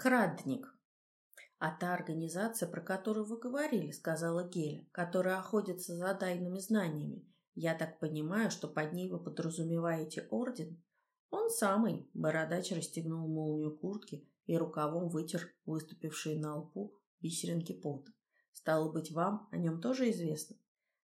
Крадник. А та организация, про которую вы говорили, сказала Геля, которая охотится за тайными знаниями. Я так понимаю, что под ней вы подразумеваете орден? Он самый. Бородач расстегнул молнию куртки и рукавом вытер выступившие на лбу бисеринки пота. Стало быть, вам о нем тоже известно?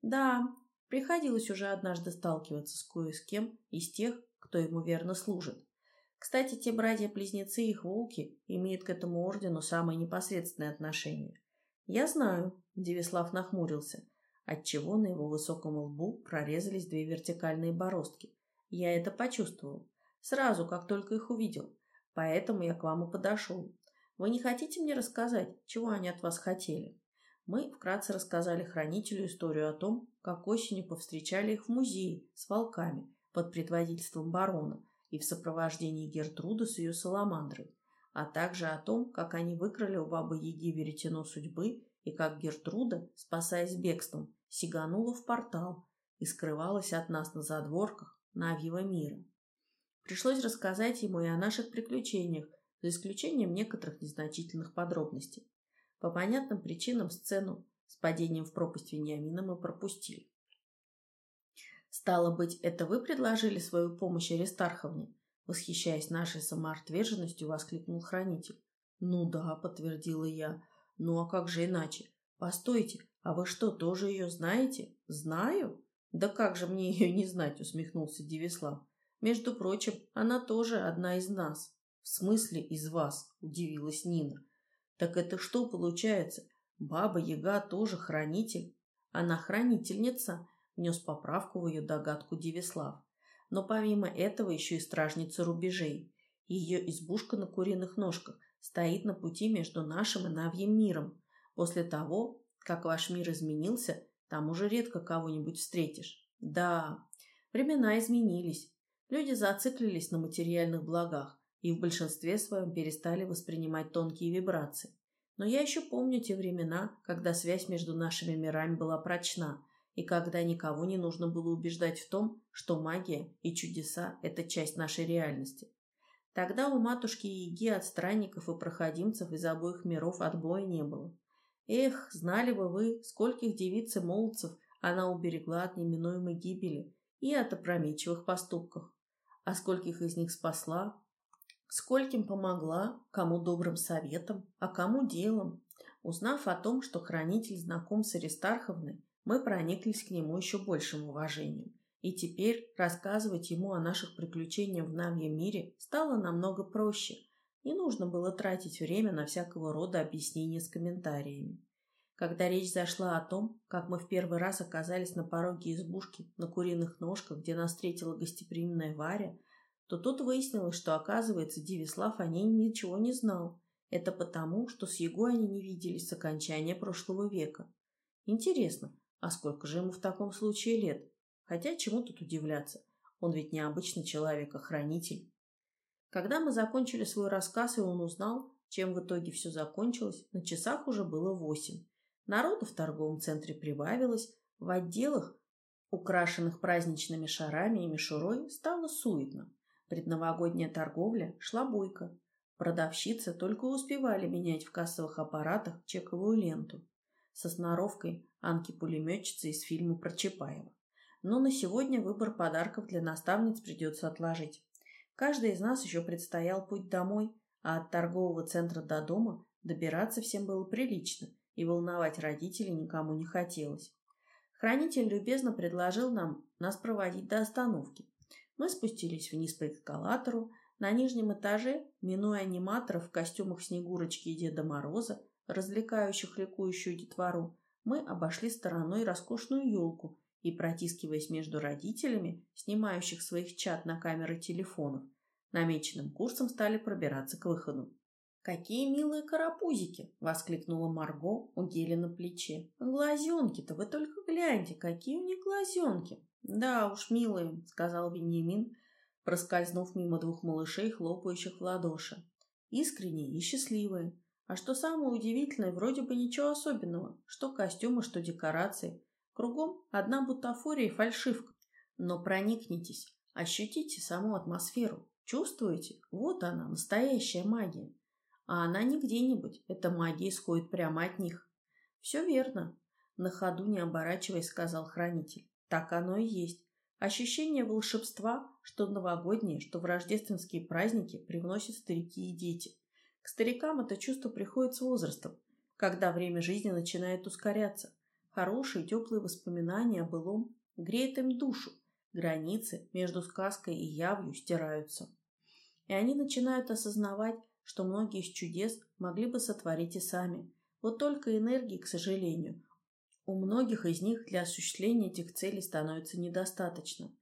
Да, приходилось уже однажды сталкиваться с кое с кем из тех, кто ему верно служит. Кстати, те братья-близнецы и их волки имеют к этому ордену самое непосредственное отношение. Я знаю, Девислав нахмурился, отчего на его высоком лбу прорезались две вертикальные бороздки. Я это почувствовал. Сразу, как только их увидел. Поэтому я к вам и подошел. Вы не хотите мне рассказать, чего они от вас хотели? Мы вкратце рассказали хранителю историю о том, как осенью повстречали их в музее с волками под предводительством барона, и в сопровождении Гертруды с ее саламандрой, а также о том, как они выкрали у бабы-яги веретено судьбы и как Гертруда, спасаясь бегством, сиганула в портал и скрывалась от нас на задворках Навьего мира. Пришлось рассказать ему и о наших приключениях, за исключением некоторых незначительных подробностей. По понятным причинам сцену с падением в пропасть Вениамина мы пропустили. Стало быть, это вы предложили свою помощь Аристарховне? Восхищаясь нашей самоотверженностью, воскликнул хранитель. Ну да, подтвердила я. Ну а как же иначе? Постойте, а вы что, тоже ее знаете? Знаю? Да как же мне ее не знать, усмехнулся Девислав. Между прочим, она тоже одна из нас. В смысле из вас? Удивилась Нина. Так это что получается? Баба Яга тоже хранитель? Она хранительница, внес поправку в ее догадку Девислав. Но помимо этого еще и стражница рубежей. Ее избушка на куриных ножках стоит на пути между нашим и Навьим миром. После того, как ваш мир изменился, там уже редко кого-нибудь встретишь. Да, времена изменились. Люди зациклились на материальных благах и в большинстве своем перестали воспринимать тонкие вибрации. Но я еще помню те времена, когда связь между нашими мирами была прочна, и когда никого не нужно было убеждать в том, что магия и чудеса – это часть нашей реальности. Тогда у матушки Яги от странников и проходимцев из обоих миров отбоя не было. Эх, знали бы вы, скольких девиц и молодцев она уберегла от неминуемой гибели и от опрометчивых поступков. А скольких из них спасла, скольким помогла, кому добрым советом, а кому делом. Узнав о том, что хранитель знаком с Аристарховной, мы прониклись к нему еще большим уважением. И теперь рассказывать ему о наших приключениях в Навьем мире стало намного проще. Не нужно было тратить время на всякого рода объяснения с комментариями. Когда речь зашла о том, как мы в первый раз оказались на пороге избушки на куриных ножках, где нас встретила гостеприимная Варя, то тут выяснилось, что, оказывается, Дивислав о ней ничего не знал. Это потому, что с Егой они не виделись с окончания прошлого века. Интересно, а сколько же ему в таком случае лет? Хотя чему тут удивляться? Он ведь не обычный человек, а хранитель. Когда мы закончили свой рассказ, и он узнал, чем в итоге все закончилось, на часах уже было восемь. Народу в торговом центре прибавилось, в отделах, украшенных праздничными шарами и мишурой, стало суетно. Предновогодняя торговля шла бойко. Продавщицы только успевали менять в кассовых аппаратах чековую ленту со сноровкой Анки-пулеметчицы из фильма про Чапаева. Но на сегодня выбор подарков для наставниц придется отложить. Каждый из нас еще предстоял путь домой, а от торгового центра до дома добираться всем было прилично, и волновать родителей никому не хотелось. Хранитель любезно предложил нам нас проводить до остановки. Мы спустились вниз по эскалатору. На нижнем этаже, минуя аниматоров в костюмах Снегурочки и Деда Мороза, развлекающих ликующую детвору, мы обошли стороной роскошную елку и, протискиваясь между родителями, снимающих своих чат на камеры телефонов, намеченным курсом стали пробираться к выходу. «Какие милые карапузики!» — воскликнула Марго у Гели на плече. «Глазенки-то вы только гляньте, какие у них глазенки!» «Да уж, милые!» — сказал Беньямин, проскользнув мимо двух малышей, хлопающих в ладоши. «Искренние и счастливые. А что самое удивительное, вроде бы ничего особенного. Что костюмы, что декорации. Кругом одна бутафория и фальшивка. Но проникнитесь, ощутите саму атмосферу. Чувствуете? Вот она, настоящая магия. А она не где-нибудь, эта магия исходит прямо от них. Все верно. На ходу, не оборачиваясь, сказал хранитель. Так оно и есть. Ощущение волшебства, что в новогодние, что в рождественские праздники привносят старики и дети. К старикам это чувство приходит с возрастом, когда время жизни начинает ускоряться. Хорошие теплые воспоминания о былом греют им душу, границы между сказкой и явью стираются. И они начинают осознавать, что многие из чудес могли бы сотворить и сами. Вот только энергии, к сожалению, у многих из них для осуществления этих целей становится недостаточно.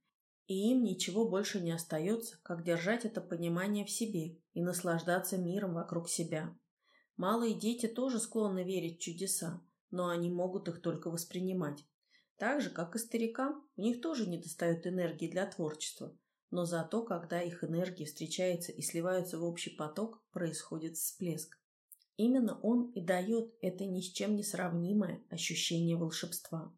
И им ничего больше не остается, как держать это понимание в себе и наслаждаться миром вокруг себя. Малые дети тоже склонны верить в чудеса, но они могут их только воспринимать. Так же, как и старикам, у них тоже недостает энергии для творчества. Но зато, когда их энергии встречаются и сливаются в общий поток, происходит всплеск. Именно он и дает это ни с чем не сравнимое ощущение волшебства.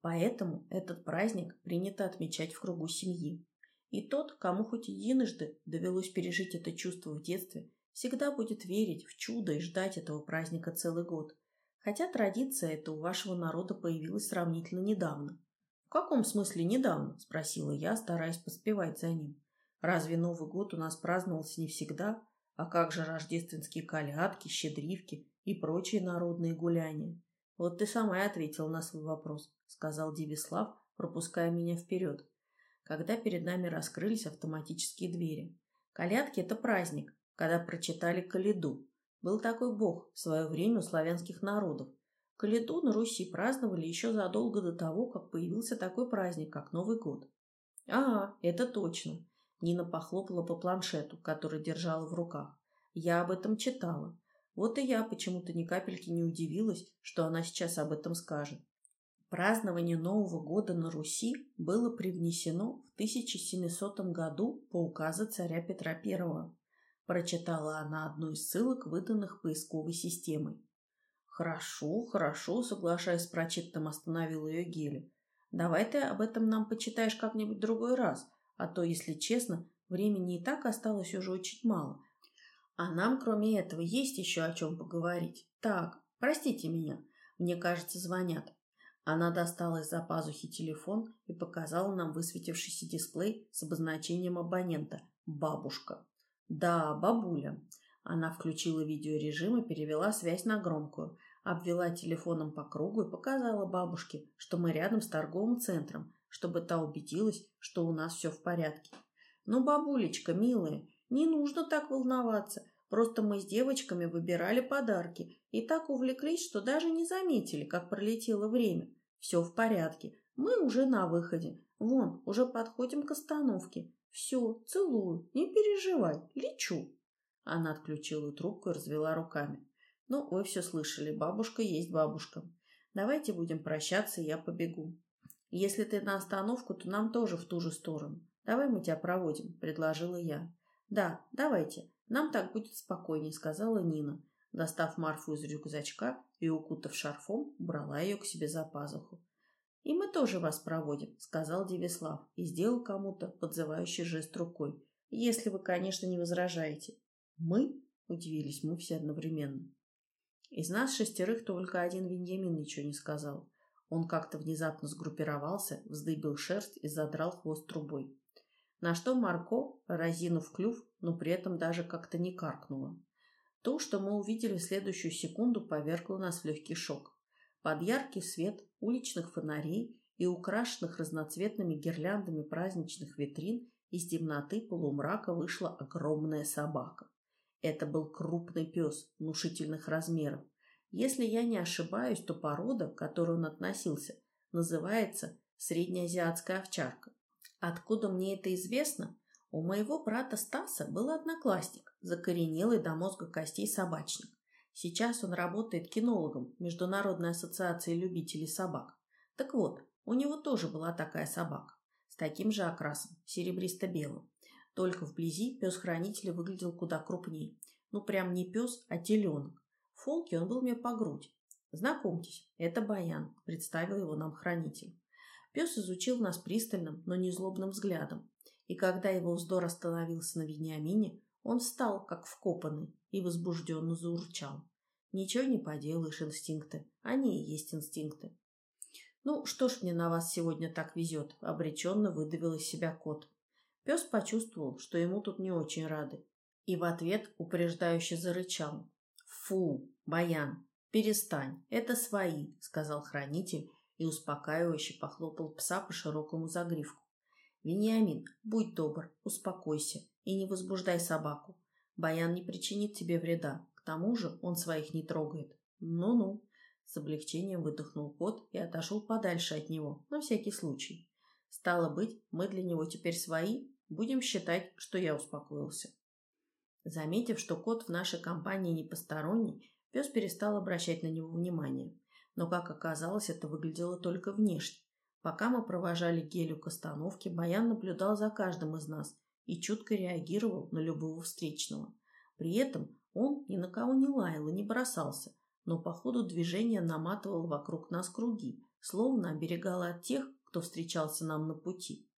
Поэтому этот праздник принято отмечать в кругу семьи. И тот, кому хоть единожды довелось пережить это чувство в детстве, всегда будет верить в чудо и ждать этого праздника целый год. Хотя традиция эта у вашего народа появилась сравнительно недавно. «В каком смысле недавно?» – спросила я, стараясь поспевать за ним. «Разве Новый год у нас праздновался не всегда? А как же рождественские колядки, щедривки и прочие народные гуляния?» «Вот ты сама и ответила на свой вопрос», — сказал Дивислав, пропуская меня вперед, когда перед нами раскрылись автоматические двери. «Колядки — это праздник, когда прочитали Каледу. Был такой бог в свое время у славянских народов. Каледу на Руси праздновали еще задолго до того, как появился такой праздник, как Новый год. «А, это точно!» Нина похлопала по планшету, который держала в руках. «Я об этом читала. Вот и я почему-то ни капельки не удивилась, что она сейчас об этом скажет. Празднование Нового года на Руси было привнесено в 1700 году по указу царя Петра I. Прочитала она одну из ссылок, выданных поисковой системой. «Хорошо, хорошо», — соглашаясь с прочитанным, остановил ее Геля. «Давай ты об этом нам почитаешь как-нибудь другой раз, а то, если честно, времени и так осталось уже очень мало, а нам, кроме этого, есть еще о чем поговорить. Так, простите меня, мне кажется, звонят. Она достала из-за пазухи телефон и показала нам высветившийся дисплей с обозначением абонента «Бабушка». «Да, бабуля». Она включила видеорежим и перевела связь на громкую, обвела телефоном по кругу и показала бабушке, что мы рядом с торговым центром, чтобы та убедилась, что у нас все в порядке. «Ну, бабулечка, милая, не нужно так волноваться. Просто мы с девочками выбирали подарки и так увлеклись, что даже не заметили, как пролетело время. Все в порядке. Мы уже на выходе. Вон, уже подходим к остановке. Все, целую. Не переживай. Лечу. Она отключила трубку и развела руками. Ну, вы все слышали. Бабушка есть бабушка. Давайте будем прощаться, я побегу. Если ты на остановку, то нам тоже в ту же сторону. Давай мы тебя проводим, предложила я. Да, давайте. Нам так будет спокойнее, сказала Нина, достав Марфу из рюкзачка и, укутав шарфом, убрала ее к себе за пазуху. «И мы тоже вас проводим», — сказал Девислав и сделал кому-то подзывающий жест рукой. «Если вы, конечно, не возражаете». «Мы?» — удивились мы все одновременно. Из нас шестерых только один Веньямин ничего не сказал. Он как-то внезапно сгруппировался, вздыбил шерсть и задрал хвост трубой. На что Марко, разинув клюв, но при этом даже как-то не каркнула. То, что мы увидели в следующую секунду, повергло нас в легкий шок. Под яркий свет уличных фонарей и украшенных разноцветными гирляндами праздничных витрин из темноты полумрака вышла огромная собака. Это был крупный пес внушительных размеров. Если я не ошибаюсь, то порода, к которой он относился, называется среднеазиатская овчарка. Откуда мне это известно? У моего брата Стаса был одноклассник, закоренелый до мозга костей собачник. Сейчас он работает кинологом Международной ассоциации любителей собак. Так вот, у него тоже была такая собака, с таким же окрасом, серебристо-белым. Только вблизи пес-хранитель выглядел куда крупнее. Ну, прям не пес, а теленок. В он был мне по грудь. Знакомьтесь, это Баян, представил его нам хранитель. Пес изучил нас пристальным, но не злобным взглядом, и когда его вздор остановился на Вениамине, Он встал, как вкопанный, и возбужденно заурчал. Ничего не поделаешь, инстинкты. Они и есть инстинкты. «Ну, что ж мне на вас сегодня так везет?» — обреченно выдавил из себя кот. Пес почувствовал, что ему тут не очень рады, и в ответ упреждающе зарычал. «Фу, Баян, перестань, это свои», — сказал хранитель и успокаивающе похлопал пса по широкому загривку. «Вениамин, будь добр, успокойся и не возбуждай собаку. Баян не причинит тебе вреда, к тому же он своих не трогает. Ну-ну». С облегчением выдохнул кот и отошел подальше от него, на всякий случай. Стало быть, мы для него теперь свои, будем считать, что я успокоился. Заметив, что кот в нашей компании не посторонний, пес перестал обращать на него внимание. Но, как оказалось, это выглядело только внешне. Пока мы провожали Гелю к остановке, Баян наблюдал за каждым из нас и чутко реагировал на любого встречного. При этом он ни на кого не лаял и не бросался, но по ходу движения наматывал вокруг нас круги, словно оберегал от тех, кто встречался нам на пути.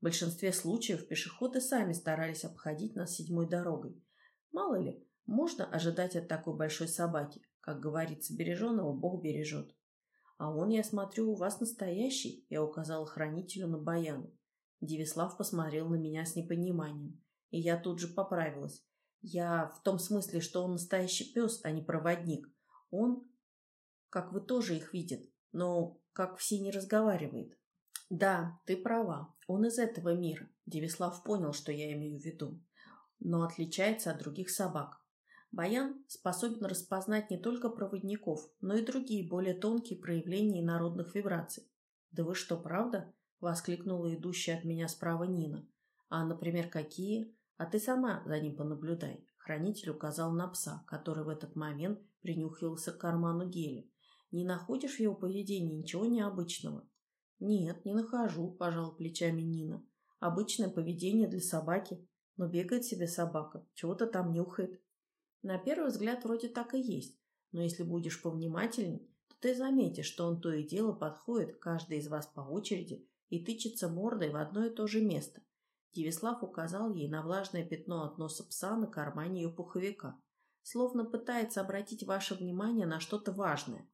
В большинстве случаев пешеходы сами старались обходить нас седьмой дорогой. Мало ли, можно ожидать от такой большой собаки. Как говорится, береженого Бог бережет. А он, я смотрю, у вас настоящий, я указала хранителю на Баяну. Девислав посмотрел на меня с непониманием. И я тут же поправилась. Я в том смысле, что он настоящий пес, а не проводник. Он, как вы тоже их видит, но как все не разговаривает. Да, ты права, он из этого мира. Девислав понял, что я имею в виду. Но отличается от других собак. Баян способен распознать не только проводников, но и другие более тонкие проявления народных вибраций. «Да вы что, правда?» — воскликнула идущая от меня справа Нина. «А, например, какие? А ты сама за ним понаблюдай». Хранитель указал на пса, который в этот момент принюхивался к карману геля. «Не находишь в его поведении ничего необычного?» «Нет, не нахожу», – пожал плечами Нина. «Обычное поведение для собаки. Но бегает себе собака, чего-то там нюхает». На первый взгляд вроде так и есть, но если будешь повнимательней, то ты заметишь, что он то и дело подходит каждый из вас по очереди и тычется мордой в одно и то же место. Девислав указал ей на влажное пятно от носа пса на кармане ее пуховика, словно пытается обратить ваше внимание на что-то важное.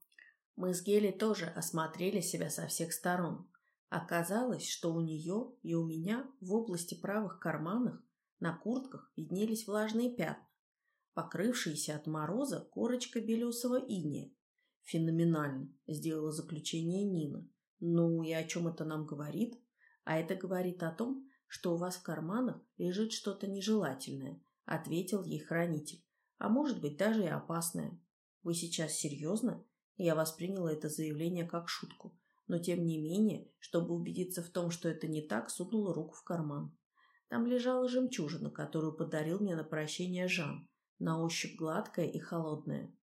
Мы с Гели тоже осмотрели себя со всех сторон. Оказалось, что у нее и у меня в области правых карманов на куртках виднелись влажные пятна, покрывшиеся от мороза корочка белесого иния. Феноменально, сделала заключение Нина. Ну и о чем это нам говорит? А это говорит о том, что у вас в карманах лежит что-то нежелательное, ответил ей хранитель. А может быть даже и опасное. Вы сейчас серьезно? Я восприняла это заявление как шутку, но тем не менее, чтобы убедиться в том, что это не так, сунула руку в карман. Там лежала жемчужина, которую подарил мне на прощение Жан, на ощупь гладкая и холодная.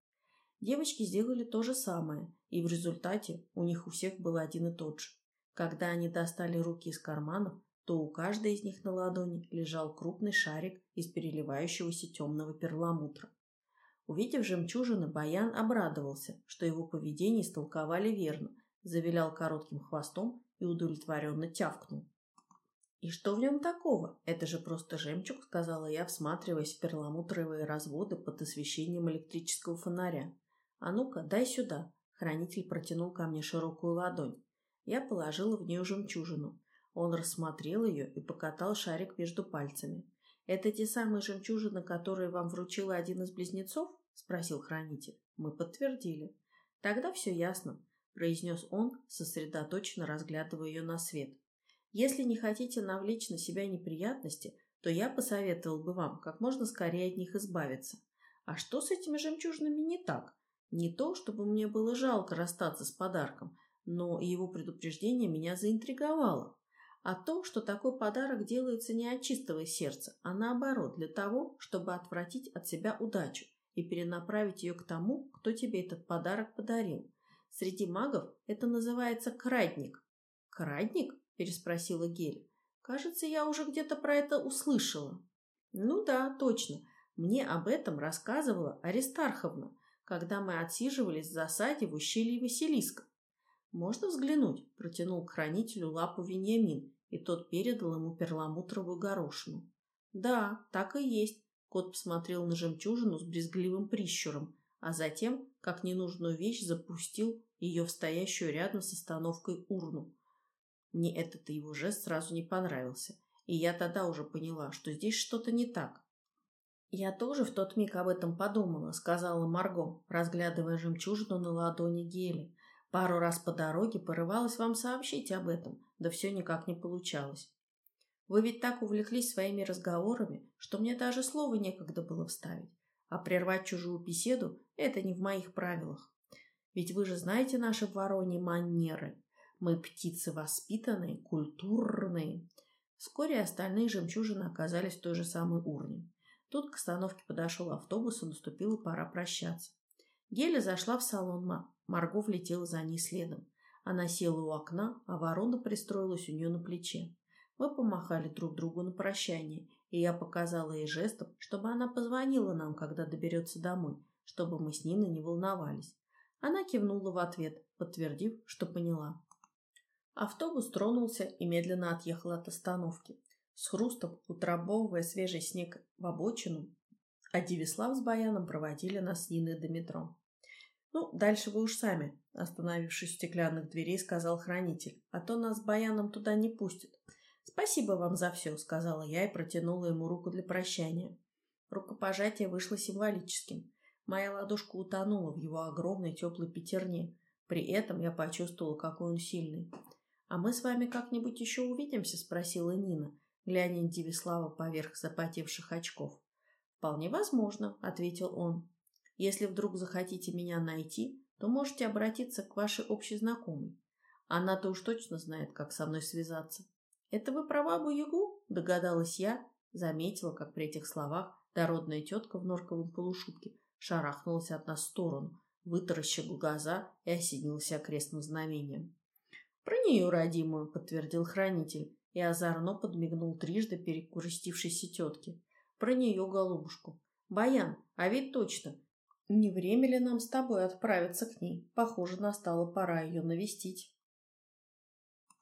Девочки сделали то же самое, и в результате у них у всех был один и тот же. Когда они достали руки из карманов, то у каждой из них на ладони лежал крупный шарик из переливающегося темного перламутра. Увидев жемчужины, Баян обрадовался, что его поведение истолковали верно, завилял коротким хвостом и удовлетворенно тявкнул. «И что в нем такого? Это же просто жемчуг», — сказала я, всматриваясь в перламутровые разводы под освещением электрического фонаря. «А ну-ка, дай сюда». Хранитель протянул ко мне широкую ладонь. Я положила в нее жемчужину. Он рассмотрел ее и покатал шарик между пальцами. «Это те самые жемчужины, которые вам вручил один из близнецов?» — спросил хранитель. Мы подтвердили. «Тогда все ясно», — произнес он, сосредоточенно разглядывая ее на свет. «Если не хотите навлечь на себя неприятности, то я посоветовал бы вам как можно скорее от них избавиться. А что с этими жемчужинами не так? Не то, чтобы мне было жалко расстаться с подарком, но его предупреждение меня заинтриговало а то, что такой подарок делается не от чистого сердца, а наоборот, для того, чтобы отвратить от себя удачу и перенаправить ее к тому, кто тебе этот подарок подарил. Среди магов это называется крадник. «Крадник?» – переспросила Гель. «Кажется, я уже где-то про это услышала». «Ну да, точно. Мне об этом рассказывала Аристарховна, когда мы отсиживались в засаде в ущелье Василиска. «Можно взглянуть?» – протянул к хранителю лапу Вениамин, и тот передал ему перламутровую горошину. «Да, так и есть», – Кот посмотрел на жемчужину с брезгливым прищуром, а затем, как ненужную вещь, запустил ее в стоящую рядом с остановкой урну. Мне этот его жест сразу не понравился, и я тогда уже поняла, что здесь что-то не так. «Я тоже в тот миг об этом подумала», — сказала Марго, разглядывая жемчужину на ладони Гели. «Пару раз по дороге порывалась вам сообщить об этом, да все никак не получалось. Вы ведь так увлеклись своими разговорами, что мне даже слова некогда было вставить. А прервать чужую беседу – это не в моих правилах. Ведь вы же знаете наши вороньи манеры. Мы птицы воспитанные, культурные. Вскоре остальные жемчужины оказались в той же самой урне. Тут к остановке подошел автобус, и наступила пора прощаться. Геля зашла в салон, Марго влетела за ней следом. Она села у окна, а ворона пристроилась у нее на плече. Мы помахали друг другу на прощание, и я показала ей жестом, чтобы она позвонила нам, когда доберется домой, чтобы мы с Ниной не волновались. Она кивнула в ответ, подтвердив, что поняла. Автобус тронулся и медленно отъехал от остановки. С хрустом, утрамбовывая свежий снег в обочину, а Девислав с Баяном проводили нас с Ниной до метро. «Ну, дальше вы уж сами», — остановившись у стеклянных дверей, сказал хранитель, «а то нас с Баяном туда не пустят». «Спасибо вам за все», — сказала я и протянула ему руку для прощания. Рукопожатие вышло символическим. Моя ладошка утонула в его огромной теплой пятерне. При этом я почувствовала, какой он сильный. «А мы с вами как-нибудь еще увидимся?» — спросила Нина, глядя Дивислава поверх запотевших очков. «Вполне возможно», — ответил он. «Если вдруг захотите меня найти, то можете обратиться к вашей общей знакомой. Она-то уж точно знает, как со мной связаться». «Это вы про бабу-ягу?» – догадалась я, заметила, как при этих словах дородная тетка в норковом полушубке шарахнулась от нас в сторону, вытаращила глаза и осенилась окрестным знамением. «Про нее, родимую», — подтвердил хранитель, и озорно подмигнул трижды перекурстившейся тетке. «Про нее, голубушку. Баян, а ведь точно. Не время ли нам с тобой отправиться к ней? Похоже, настала пора ее навестить».